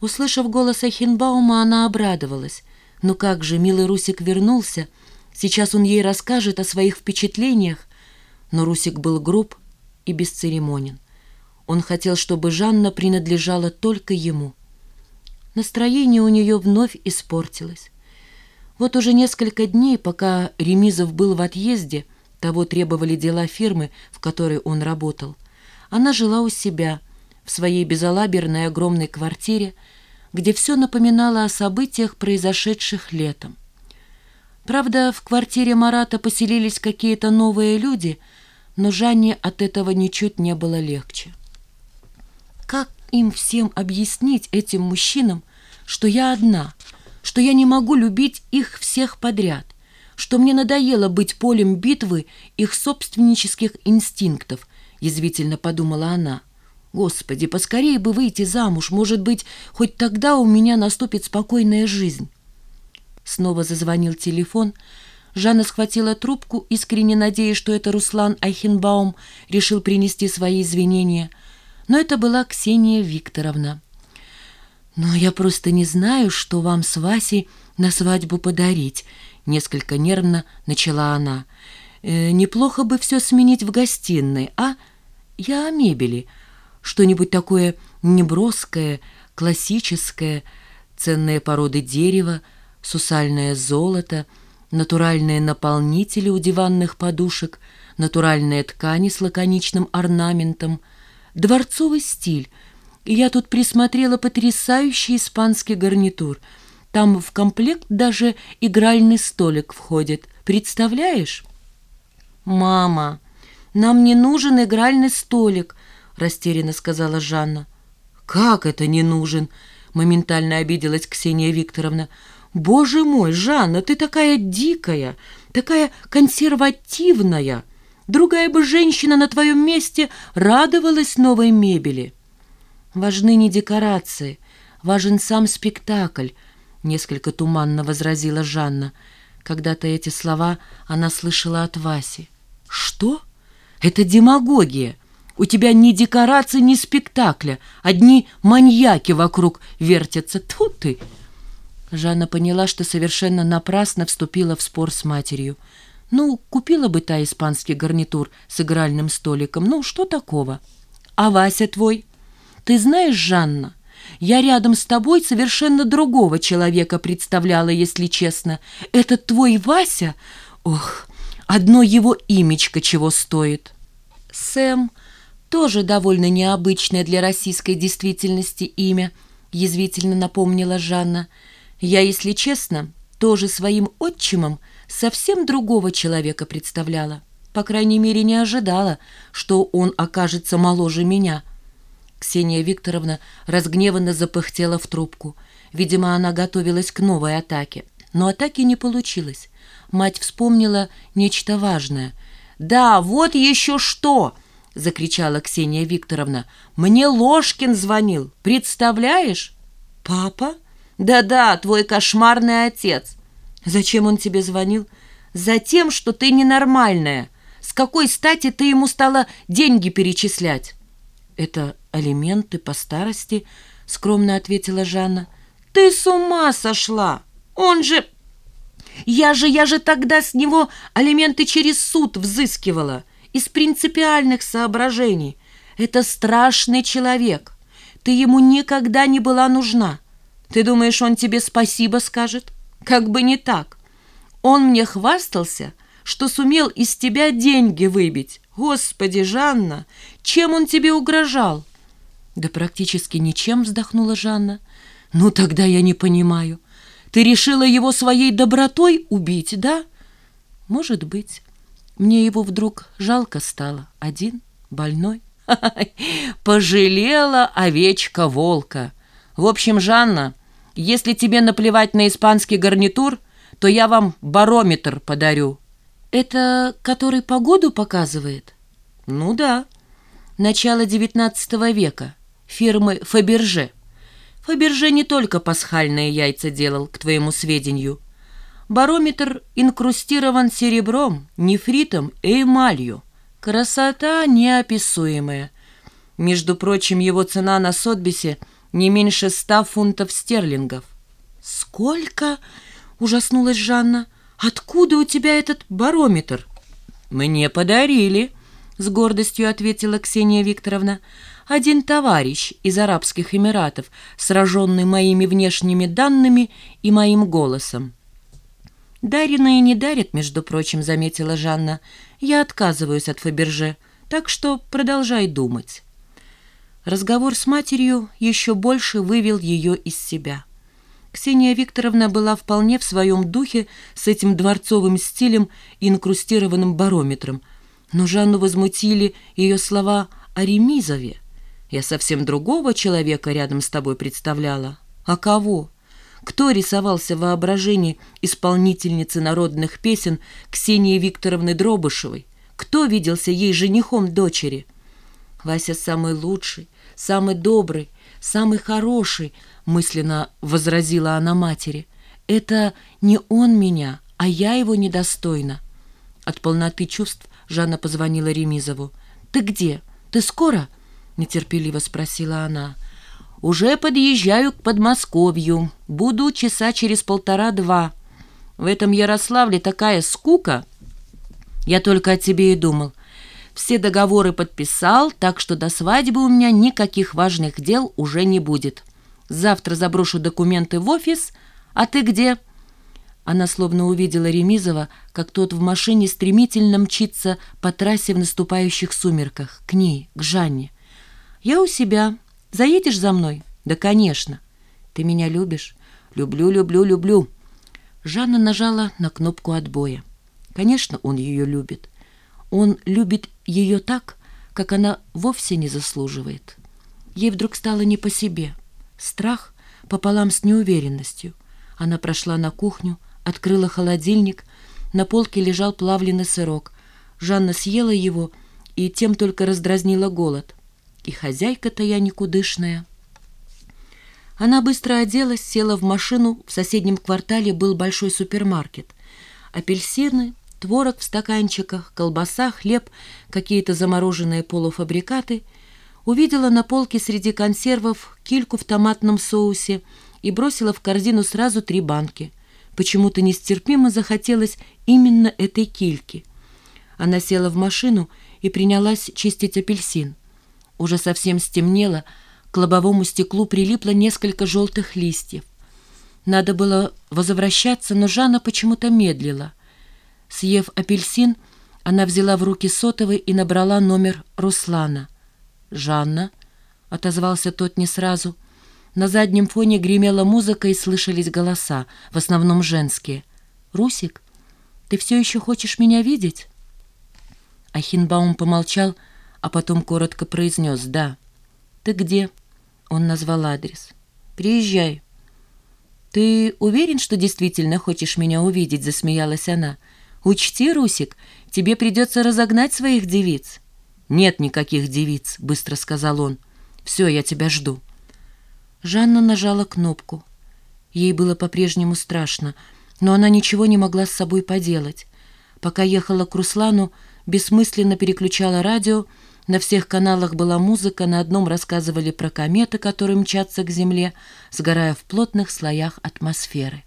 Услышав голос Ахенбаума, она обрадовалась. Ну как же, милый Русик вернулся. Сейчас он ей расскажет о своих впечатлениях. Но Русик был груб и бесцеремонен. Он хотел, чтобы Жанна принадлежала только ему. Настроение у нее вновь испортилось. Вот уже несколько дней, пока Ремизов был в отъезде, того требовали дела фирмы, в которой он работал, она жила у себя, в своей безалаберной огромной квартире, где все напоминало о событиях, произошедших летом. Правда, в квартире Марата поселились какие-то новые люди, но Жанне от этого ничуть не было легче. Как им всем объяснить, этим мужчинам, что я одна, что я не могу любить их всех подряд, что мне надоело быть полем битвы их собственнических инстинктов, язвительно подумала она. Господи, поскорее бы выйти замуж, может быть, хоть тогда у меня наступит спокойная жизнь. Снова зазвонил телефон. Жанна схватила трубку, искренне надеясь, что это Руслан Айхенбаум решил принести свои извинения. Но это была Ксения Викторовна. «Но я просто не знаю, что вам с Васей на свадьбу подарить», — несколько нервно начала она. «Э, «Неплохо бы все сменить в гостиной, а? Я о мебели» что-нибудь такое неброское, классическое, ценные породы дерева, сусальное золото, натуральные наполнители у диванных подушек, натуральные ткани с лаконичным орнаментом, дворцовый стиль. И я тут присмотрела потрясающий испанский гарнитур. Там в комплект даже игральный столик входит. Представляешь? «Мама, нам не нужен игральный столик», растерянно сказала Жанна. «Как это не нужен?» — моментально обиделась Ксения Викторовна. «Боже мой, Жанна, ты такая дикая, такая консервативная. Другая бы женщина на твоем месте радовалась новой мебели». «Важны не декорации, важен сам спектакль», — несколько туманно возразила Жанна. Когда-то эти слова она слышала от Васи. «Что? Это демагогия!» У тебя ни декораций, ни спектакля. Одни маньяки вокруг вертятся. Тут ты!» Жанна поняла, что совершенно напрасно вступила в спор с матерью. «Ну, купила бы та испанский гарнитур с игральным столиком. Ну, что такого? А Вася твой? Ты знаешь, Жанна, я рядом с тобой совершенно другого человека представляла, если честно. Этот твой Вася? Ох, одно его имечко чего стоит!» Сэм тоже довольно необычное для российской действительности имя, язвительно напомнила Жанна. Я, если честно, тоже своим отчимом совсем другого человека представляла. По крайней мере, не ожидала, что он окажется моложе меня. Ксения Викторовна разгневанно запыхтела в трубку. Видимо, она готовилась к новой атаке. Но атаки не получилось. Мать вспомнила нечто важное. «Да, вот еще что!» — закричала Ксения Викторовна. «Мне Ложкин звонил, представляешь?» «Папа?» «Да-да, твой кошмарный отец». «Зачем он тебе звонил?» «Затем, что ты ненормальная. С какой стати ты ему стала деньги перечислять?» «Это алименты по старости», — скромно ответила Жанна. «Ты с ума сошла! Он же...» «Я же, я же тогда с него алименты через суд взыскивала из принципиальных соображений. Это страшный человек. Ты ему никогда не была нужна. Ты думаешь, он тебе спасибо скажет? Как бы не так. Он мне хвастался, что сумел из тебя деньги выбить. Господи, Жанна, чем он тебе угрожал? Да практически ничем, вздохнула Жанна. Ну, тогда я не понимаю. Ты решила его своей добротой убить, да? Может быть. Мне его вдруг жалко стало. Один, больной. Пожалела овечка волка. В общем, Жанна, если тебе наплевать на испанский гарнитур, то я вам барометр подарю. Это который погоду показывает? Ну да. Начало XIX века. Фирмы Фаберже. Фаберже не только пасхальные яйца делал, к твоему сведению. Барометр инкрустирован серебром, нефритом и эмалью. Красота неописуемая. Между прочим, его цена на Сотбисе не меньше ста фунтов стерлингов». «Сколько?» — ужаснулась Жанна. «Откуда у тебя этот барометр?» «Мне подарили», — с гордостью ответила Ксения Викторовна. «Один товарищ из Арабских Эмиратов, сраженный моими внешними данными и моим голосом». «Дареные не дарят, между прочим», — заметила Жанна. «Я отказываюсь от Фаберже, так что продолжай думать». Разговор с матерью еще больше вывел ее из себя. Ксения Викторовна была вполне в своем духе с этим дворцовым стилем и инкрустированным барометром, но Жанну возмутили ее слова о Ремизове. «Я совсем другого человека рядом с тобой представляла». «А кого?» Кто рисовался в воображении исполнительницы народных песен Ксении Викторовны Дробышевой? Кто виделся ей женихом дочери? Вася самый лучший, самый добрый, самый хороший, мысленно возразила она матери. Это не он меня, а я его недостойна. От полноты чувств Жанна позвонила Ремизову. «Ты где? Ты скоро?» — нетерпеливо спросила она. «Уже подъезжаю к Подмосковью. Буду часа через полтора-два. В этом Ярославле такая скука. Я только о тебе и думал. Все договоры подписал, так что до свадьбы у меня никаких важных дел уже не будет. Завтра заброшу документы в офис. А ты где?» Она словно увидела Ремизова, как тот в машине стремительно мчится по трассе в наступающих сумерках, к ней, к Жанне. «Я у себя», Заедешь за мной? Да, конечно. Ты меня любишь? Люблю, люблю, люблю. Жанна нажала на кнопку отбоя. Конечно, он ее любит. Он любит ее так, как она вовсе не заслуживает. Ей вдруг стало не по себе. Страх пополам с неуверенностью. Она прошла на кухню, открыла холодильник. На полке лежал плавленый сырок. Жанна съела его и тем только раздразнила голод. И хозяйка-то я никудышная. Она быстро оделась, села в машину. В соседнем квартале был большой супермаркет. Апельсины, творог в стаканчиках, колбаса, хлеб, какие-то замороженные полуфабрикаты. Увидела на полке среди консервов кильку в томатном соусе и бросила в корзину сразу три банки. Почему-то нестерпимо захотелось именно этой кильки. Она села в машину и принялась чистить апельсин. Уже совсем стемнело, к лобовому стеклу прилипло несколько желтых листьев. Надо было возвращаться, но Жанна почему-то медлила. Съев апельсин, она взяла в руки сотовый и набрала номер Руслана. «Жанна», — отозвался тот не сразу. На заднем фоне гремела музыка и слышались голоса, в основном женские. «Русик, ты все еще хочешь меня видеть?» Ахинбаум помолчал, — а потом коротко произнес «Да». «Ты где?» Он назвал адрес. «Приезжай». «Ты уверен, что действительно хочешь меня увидеть?» Засмеялась она. «Учти, Русик, тебе придется разогнать своих девиц». «Нет никаких девиц», — быстро сказал он. «Все, я тебя жду». Жанна нажала кнопку. Ей было по-прежнему страшно, но она ничего не могла с собой поделать. Пока ехала к Руслану, бессмысленно переключала радио, на всех каналах была музыка, на одном рассказывали про кометы, которые мчатся к Земле, сгорая в плотных слоях атмосферы.